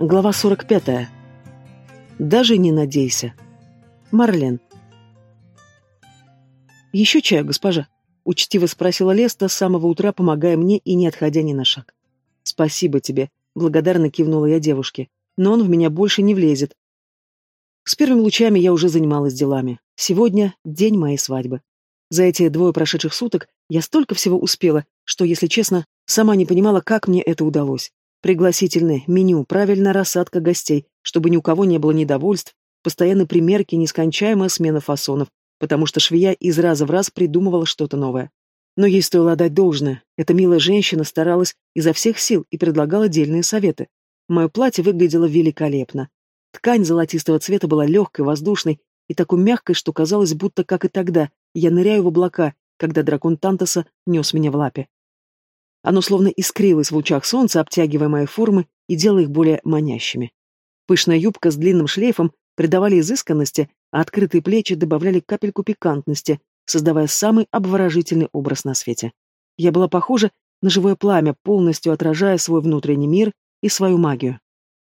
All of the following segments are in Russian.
Глава 45. Даже не надейся. Марлен. «Еще чаю, госпожа?» — учтиво спросила Леста с самого утра, помогая мне и не отходя ни на шаг. «Спасибо тебе», — благодарно кивнула я девушке. «Но он в меня больше не влезет». С первыми лучами я уже занималась делами. Сегодня день моей свадьбы. За эти двое прошедших суток я столько всего успела, что, если честно, сама не понимала, как мне это удалось. Пригласительное меню, правильная рассадка гостей, чтобы ни у кого не было недовольств, постоянные примерки, нескончаемая смена фасонов, потому что швея из раза в раз придумывала что-то новое. Но ей стоило отдать должное. Эта милая женщина старалась изо всех сил и предлагала дельные советы. Мое платье выглядело великолепно. Ткань золотистого цвета была легкой, воздушной и такой мягкой, что казалось, будто, как и тогда, я ныряю в облака, когда дракон Тантаса нес меня в лапе. Оно словно искрилось в лучах солнца, обтягивая мои формы и делая их более манящими. Пышная юбка с длинным шлейфом придавали изысканности, а открытые плечи добавляли капельку пикантности, создавая самый обворожительный образ на свете. Я была похожа на живое пламя, полностью отражая свой внутренний мир и свою магию.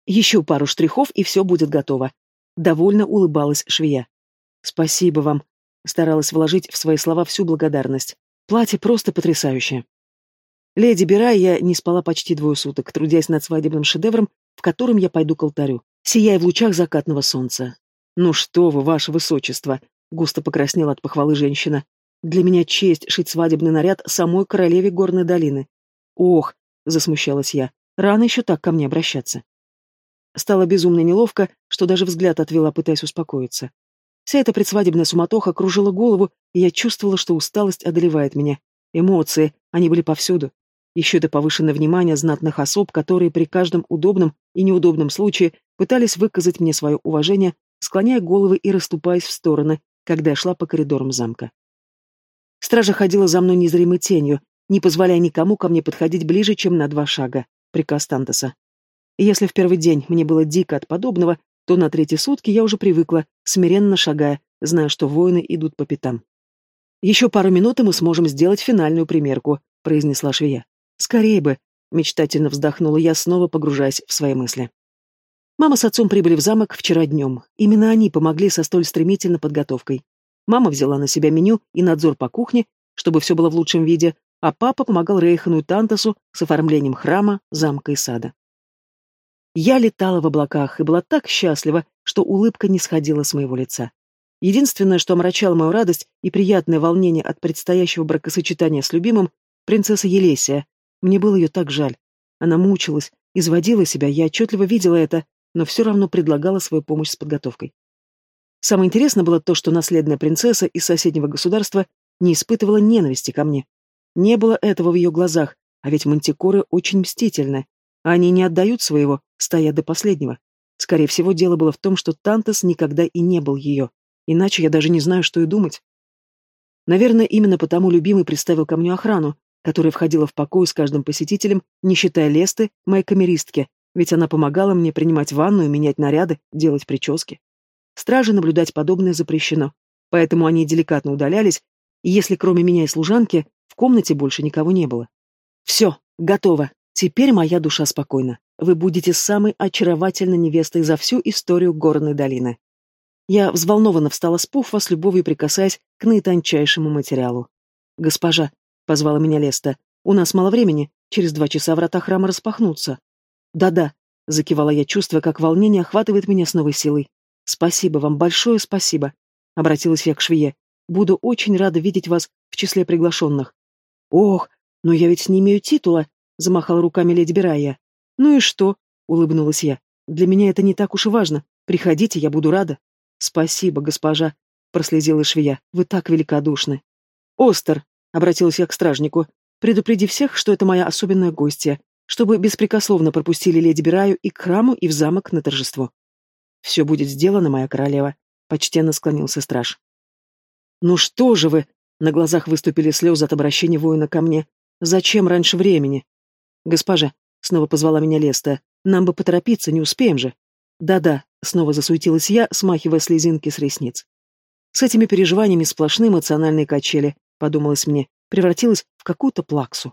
Еще пару штрихов, и все будет готово. Довольно улыбалась швея. «Спасибо вам», — старалась вложить в свои слова всю благодарность. «Платье просто потрясающее». Леди Бирай я не спала почти двое суток, трудясь над свадебным шедевром, в котором я пойду к алтарю, сияя в лучах закатного солнца. «Ну что вы, ваше высочество!» — густо покраснела от похвалы женщина. «Для меня честь шить свадебный наряд самой королеве горной долины». «Ох!» — засмущалась я. «Рано еще так ко мне обращаться». Стало безумно неловко, что даже взгляд отвела, пытаясь успокоиться. Вся эта предсвадебная суматоха кружила голову, и я чувствовала, что усталость одолевает меня. Эмоции, они были повсюду. Еще это повышенное внимание знатных особ, которые при каждом удобном и неудобном случае пытались выказать мне свое уважение, склоняя головы и расступаясь в стороны, когда я шла по коридорам замка. Стража ходила за мной незримой тенью, не позволяя никому ко мне подходить ближе, чем на два шага. Приказ Тантаса. Если в первый день мне было дико от подобного, то на третьи сутки я уже привыкла, смиренно шагая, зная, что воины идут по пятам. «Еще пару минут, и мы сможем сделать финальную примерку», — произнесла швея. «Скорее бы», — мечтательно вздохнула я, снова погружаясь в свои мысли. Мама с отцом прибыли в замок вчера днем. Именно они помогли со столь стремительной подготовкой. Мама взяла на себя меню и надзор по кухне, чтобы все было в лучшем виде, а папа помогал Рейхану и Тантасу с оформлением храма, замка и сада. Я летала в облаках и была так счастлива, что улыбка не сходила с моего лица. Единственное, что омрачало мою радость и приятное волнение от предстоящего бракосочетания с любимым, принцесса Елесия, мне было ее так жаль. Она мучилась, изводила себя, я отчетливо видела это, но все равно предлагала свою помощь с подготовкой. Самое интересное было то, что наследная принцесса из соседнего государства не испытывала ненависти ко мне. Не было этого в ее глазах, а ведь мантикоры очень мстительны. Они не отдают своего, стоят до последнего. Скорее всего, дело было в том, что Тантас никогда и не был ее. Иначе я даже не знаю, что и думать. Наверное, именно потому любимый представил ко мне охрану, которая входила в покой с каждым посетителем, не считая Лесты, моей камеристки, ведь она помогала мне принимать ванну и менять наряды, делать прически. Стражи наблюдать подобное запрещено, поэтому они деликатно удалялись, и если кроме меня и служанки, в комнате больше никого не было. Все, готово. Теперь моя душа спокойна. Вы будете самой очаровательной невестой за всю историю горной долины. Я взволнованно встала с пуфа, с любовью прикасаясь к наитончайшему материалу. «Госпожа, позвала меня Леста. «У нас мало времени, через два часа врата храма распахнутся». «Да-да», — закивала я, чувствуя, как волнение охватывает меня с новой силой. «Спасибо вам, большое спасибо», — обратилась я к швее. «Буду очень рада видеть вас в числе приглашенных». «Ох, но я ведь не имею титула», — замахала руками леди Бирая. «Ну и что?» — улыбнулась я. «Для меня это не так уж и важно. Приходите, я буду рада». «Спасибо, госпожа», — прослезила швея. «Вы так великодушны». «Остер», Обратилась я к стражнику. «Предупреди всех, что это моя особенная гостья, чтобы беспрекословно пропустили леди Бираю и к храму, и в замок на торжество». «Все будет сделано, моя королева», — почтенно склонился страж. «Ну что же вы?» — на глазах выступили слезы от обращения воина ко мне. «Зачем раньше времени?» «Госпожа», — снова позвала меня Леста, — «нам бы поторопиться, не успеем же». «Да-да», — снова засуетилась я, смахивая слезинки с ресниц. С этими переживаниями сплошные эмоциональные качели, подумалось мне, превратилась в какую-то плаксу.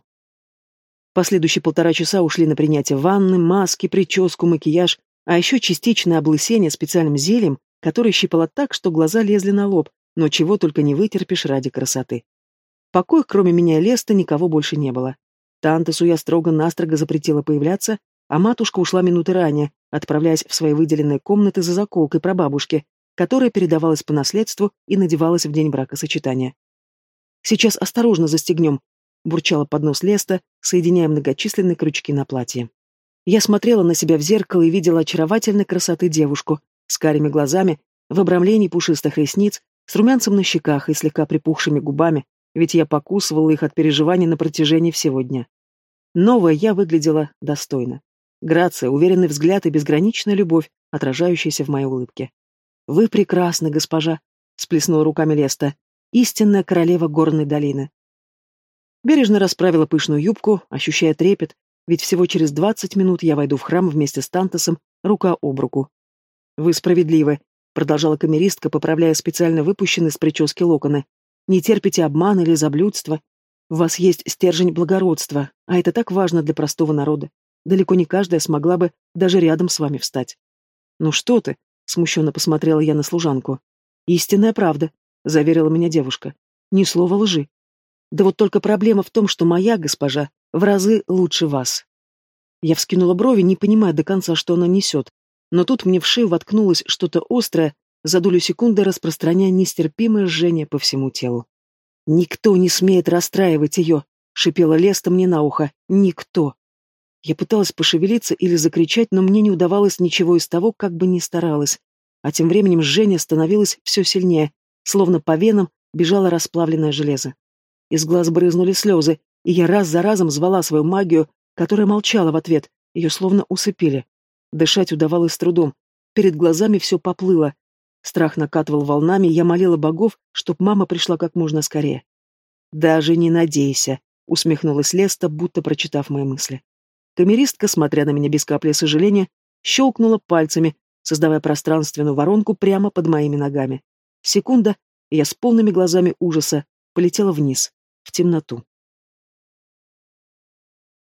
Последующие полтора часа ушли на принятие ванны, маски, прическу, макияж, А еще частичное облысение специальным зельем, которое щипало так, что глаза лезли на лоб, но чего только не вытерпишь ради красоты. В покоях, кроме меня и Леста, никого больше не было. Тантесу я строго-настрого запретила появляться, а матушка ушла минуты ранее, отправляясь в свои выделенные комнаты за заколкой прабабушки, которая передавалась по наследству и надевалась в день бракосочетания. «Сейчас осторожно застегнем», — бурчала под нос Леста, соединяя многочисленные крючки на платье. Я смотрела на себя в зеркало и видела очаровательной красоты девушку с карими глазами, в обрамлении пушистых ресниц, с румянцем на щеках и слегка припухшими губами, ведь я покусывала их от переживаний на протяжении всего дня. Новая я выглядела достойно. Грация, уверенный взгляд и безграничная любовь, отражающаяся в моей улыбке. «Вы прекрасны, госпожа», — сплеснула руками Леста, — «истинная королева горной долины». Бережно расправила пышную юбку, ощущая трепет, ведь всего через двадцать минут я войду в храм вместе с Тантосом, рука об руку. «Вы справедливы», — продолжала камеристка, поправляя специально выпущенные с прически локоны. «Не терпите обмана или заблюдства. У вас есть стержень благородства, а это так важно для простого народа. Далеко не каждая смогла бы даже рядом с вами встать». «Ну что ты?» Смущенно посмотрела я на служанку. «Истинная правда», — заверила меня девушка. «Ни слова лжи. Да вот только проблема в том, что моя госпожа в разы лучше вас». Я вскинула брови, не понимая до конца, что она несет. Но тут мне в шею воткнулось что-то острое, за долю секунды распространяя нестерпимое жжение по всему телу. «Никто не смеет расстраивать ее», — шипела Леста мне на ухо. «Никто». Я пыталась пошевелиться или закричать, но мне не удавалось ничего из того, как бы ни старалась. А тем временем жжение становилось все сильнее, словно по венам бежало расплавленное железо. Из глаз брызнули слезы, и я раз за разом звала свою магию, которая молчала в ответ, ее словно усыпили. Дышать удавалось с трудом, перед глазами все поплыло. Страх накатывал волнами, я молила богов, чтоб мама пришла как можно скорее. «Даже не надейся», — усмехнулась Леста, будто прочитав мои мысли. Камеристка, смотря на меня без капли сожаления, щелкнула пальцами, создавая пространственную воронку прямо под моими ногами. Секунда, и я с полными глазами ужаса полетела вниз, в темноту.